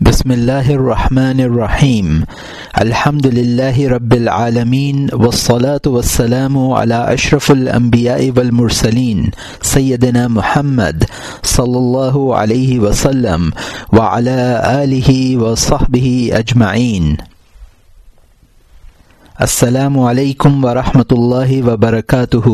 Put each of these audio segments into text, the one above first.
بسم اللہ الرحمن الرحیم الحمد للہ رب العالمین والصلاة والسلام على اشرف الانبیاء والمرسلین سیدنا محمد صلی اللہ علیہ وسلم وعلى آلہ وصحبہ اجمعین السلام علیکم ورحمۃ اللہ وبرکاتہ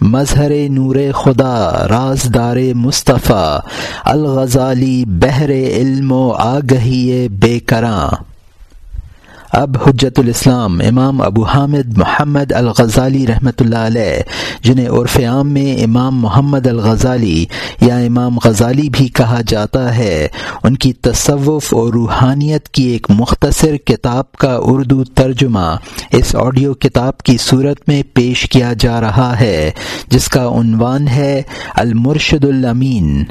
مظہر نور خدا رازدار مصطفیٰ الغزالی بحر علم و آگہی بے کراں اب حجت الاسلام امام ابو حامد محمد الغزالی رحمۃ اللہ علیہ، جنہیں عرف عام میں امام محمد الغزالی یا امام غزالی بھی کہا جاتا ہے، ان کی تصوف اور روحانیت کی ایک مختصر کتاب کا اردو ترجمہ اس آڈیو کتاب کی صورت میں پیش کیا جا رہا ہے، جس کا عنوان ہے المرشد الامین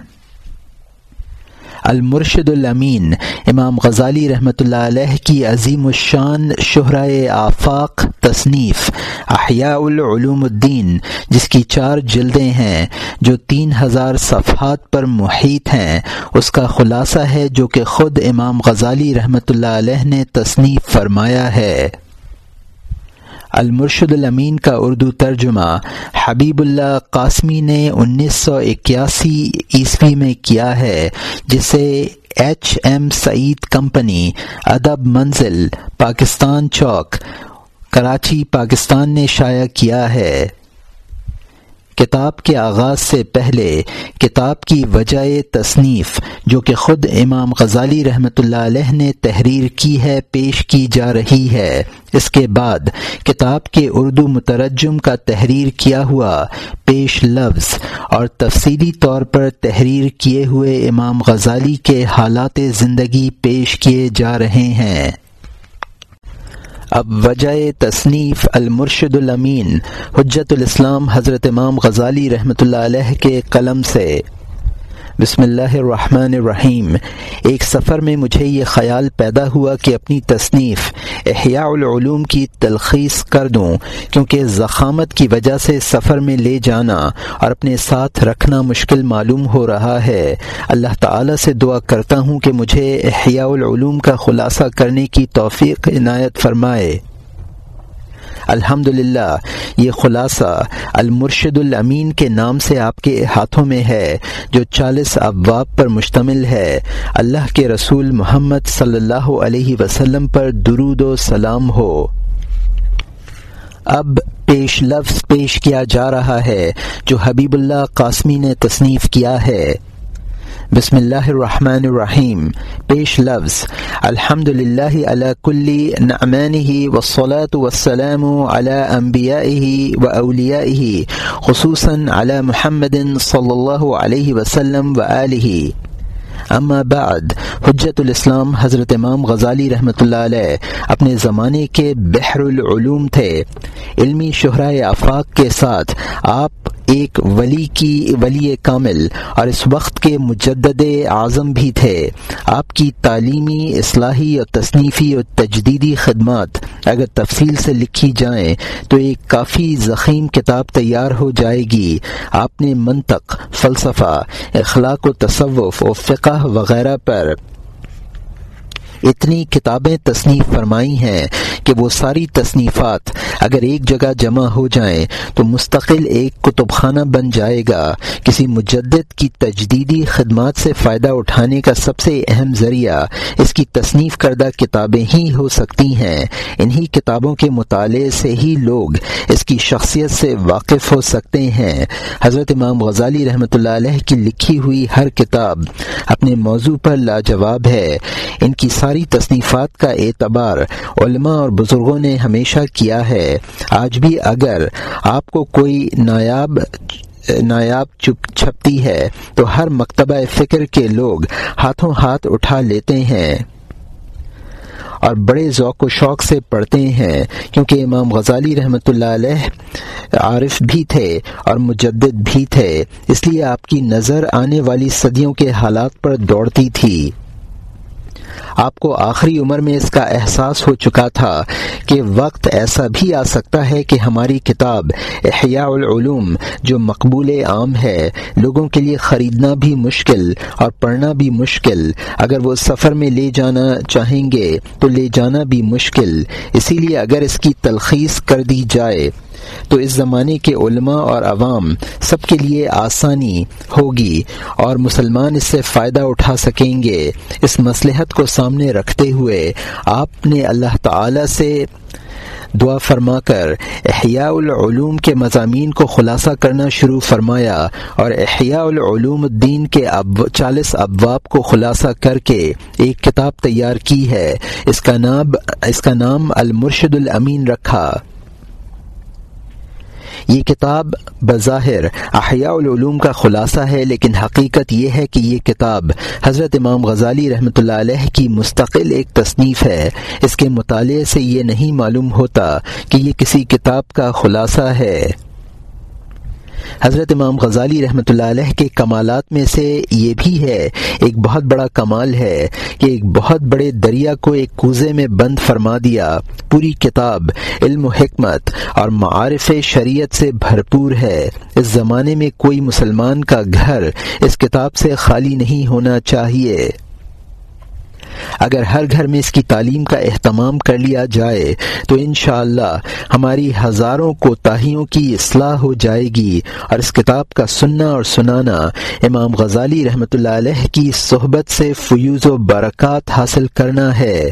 المرشد الامین امام غزالی رحمۃ اللہ علیہ کی عظیم الشان شہرۂ آفاق تصنیف احیاء العلوم الدین، جس کی چار جلدیں ہیں جو تین ہزار صفحات پر محیط ہیں۔ اس کا خلاصہ ہے جو کہ خود امام غزالی رحمۃ اللہ علیہ نے تصنیف فرمایا ہے۔ المرشد الامین کا اردو ترجمہ حبیب اللہ قاسمی نے انیس سو اکیاسی عیسوی میں کیا ہے، جسے ایچ ایم سعید کمپنی، ادب منزل، پاکستان چوک، کراچی، پاکستان نے شائع کیا ہے۔ کتاب کے آغاز سے پہلے کتاب کی وجہ تصنیف جو کہ خود امام غزالی رحمۃ اللہ علیہ نے تحریر کی ہے، پیش کی جا رہی ہے۔ اس کے بعد کتاب کے اردو مترجم کا تحریر کیا ہوا، پیش لفظ اور تفصیلی طور پر تحریر کیے ہوئے امام غزالی کے حالات زندگی پیش کیے جا رہے ہیں۔ اب وجہ تصنیف المرشد الامین، حجت الاسلام حضرت امام غزالی رحمۃ اللہ علیہ کے قلم سے۔ بسم اللہ الرحمن الرحیم۔ ایک سفر میں مجھے یہ خیال پیدا ہوا کہ اپنی تصنیف احیاء العلوم کی تلخیص کر دوں، کیونکہ زخامت کی وجہ سے سفر میں لے جانا اور اپنے ساتھ رکھنا مشکل معلوم ہو رہا ہے۔ اللہ تعالی سے دعا کرتا ہوں کہ مجھے احیاء العلوم کا خلاصہ کرنے کی توفیق عنایت فرمائے۔ الحمد للہ یہ خلاصہ المرشد الامین کے نام سے آپ کے ہاتھوں میں ہے، جو چالیس ابواب پر مشتمل ہے۔ اللہ کے رسول محمد صلی اللہ علیہ وسلم پر درود و سلام ہو۔ اب پیش لفظ پیش کیا جا رہا ہے، جو حبیب اللہ قاسمی نے تصنیف کیا ہے۔ بسم اللہ الرحمن الرحیم پیش لفظ الحمد للہ علی کلی نعمانه والصلاة والسلام على انبیائه و اولیائه خصوصا على محمد صلی اللہ علیہ وسلم و آلہ اما بعد حجت الاسلام حضرت امام غزالی رحمۃ اللہ علیہ اپنے زمانے کے بحر العلوم تھے. علمی شہرۂ آفاق کے ساتھ آپ ایک ولی کی ولی کامل اور اس وقت کے مجدد اعظم بھی تھے۔ آپ کی تعلیمی، اصلاحی اور تصنیفی اور تجدیدی خدمات اگر تفصیل سے لکھی جائیں تو ایک کافی ضخیم کتاب تیار ہو جائے گی۔ آپ نے منطق، فلسفہ، اخلاق و تصوف و فقہ وغیرہ پر اتنی کتابیں تصنیف فرمائی ہیں کہ وہ ساری تصنیفات اگر ایک جگہ جمع ہو جائیں تو مستقل ایک کتب خانہ بن جائے گا۔ کسی مجدد کی تجدیدی خدمات سے فائدہ اٹھانے کا سب سے اہم ذریعہ اس کی تصنیف کردہ کتابیں ہی ہو سکتی ہیں۔ انہی کتابوں کے مطالعے سے ہی لوگ اس کی شخصیت سے واقف ہو سکتے ہیں۔ حضرت امام غزالی رحمۃ اللہ علیہ کی لکھی ہوئی ہر کتاب اپنے موضوع پر لاجواب ہے۔ ان کی ساری تصنیفات کا اعتبار علماء اور بزرگوں نے ہمیشہ کیا ہے۔ آج بھی اگر آپ کو کوئی نایاب نایاب چپ چھپتی ہے، تو ہر مکتبہ فکر کے لوگ ہاتھوں ہاتھ اٹھا لیتے ہیں۔ اور بڑے ذوق و شوق سے پڑھتے ہیں، کیونکہ امام غزالی رحمۃ اللہ علیہ عارف بھی تھے اور مجدد بھی تھے، اس لیے آپ کی نظر آنے والی صدیوں کے حالات پر دوڑتی تھی۔ آپ کو آخری عمر میں اس کا احساس ہو چکا تھا کہ وقت ایسا بھی آ سکتا ہے کہ ہماری کتاب احیاء العلوم جو مقبول عام ہے، لوگوں کے لیے خریدنا بھی مشکل اور پڑھنا بھی مشکل۔ اگر وہ سفر میں لے جانا چاہیں گے تو لے جانا بھی مشکل۔ اسی لیے اگر اس کی تلخیص کر دی جائے تو اس زمانے کے علماء اور عوام سب کے لیے آسانی ہوگی اور مسلمان اس سے فائدہ اٹھا سکیں گے۔ اس مصلحت کو سامنے رکھتے ہوئے آپ نے اللہ تعالی سے دعا فرما کر احیاء العلوم کے مضامین کو خلاصہ کرنا شروع فرمایا اور احیاء العلوم الدین کے چالیس ابواب کو خلاصہ کر کے ایک کتاب تیار کی ہے۔ اس کا نام، اس کا نام المرشد الامین رکھا۔ یہ کتاب بظاہر احیاء العلوم کا خلاصہ ہے، لیکن حقیقت یہ ہے کہ یہ کتاب حضرت امام غزالی رحمۃ اللہ علیہ کی مستقل ایک تصنیف ہے۔ اس کے مطالعے سے یہ نہیں معلوم ہوتا کہ یہ کسی کتاب کا خلاصہ ہے۔ حضرت امام غزالی رحمۃ اللہ علیہ کے کمالات میں سے یہ بھی ہے، ایک بہت بڑا کمال ہے کہ ایک بہت بڑے دریا کو ایک کوزے میں بند فرما دیا، پوری کتاب، علم و حکمت اور معارف شریعت سے بھرپور ہے۔ اس زمانے میں کوئی مسلمان کا گھر اس کتاب سے خالی نہیں ہونا چاہیے۔ اگر ہر گھر میں اس کی تعلیم کا اہتمام کر لیا جائے، تو انشاءاللہ اللہ ہماری ہزاروں کوتاہیوں کی اصلاح ہو جائے گی۔ اور اس کتاب کا سننا اور سنانا امام غزالی رحمۃ اللہ علیہ کی صحبت سے فیوز و برکات حاصل کرنا ہے۔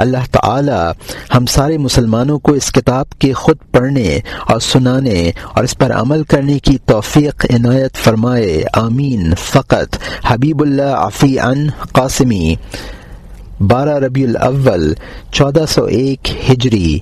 اللہ تعالی ہم سارے مسلمانوں کو اس کتاب کے خود پڑھنے اور سنانے اور اس پر عمل کرنے کی توفیق عنایت فرمائے۔ آمین۔ فقط حبیب اللہ عفی ان قاسمی۔ بارہ ربیع الاول، چودہ سو ایک ہجری۔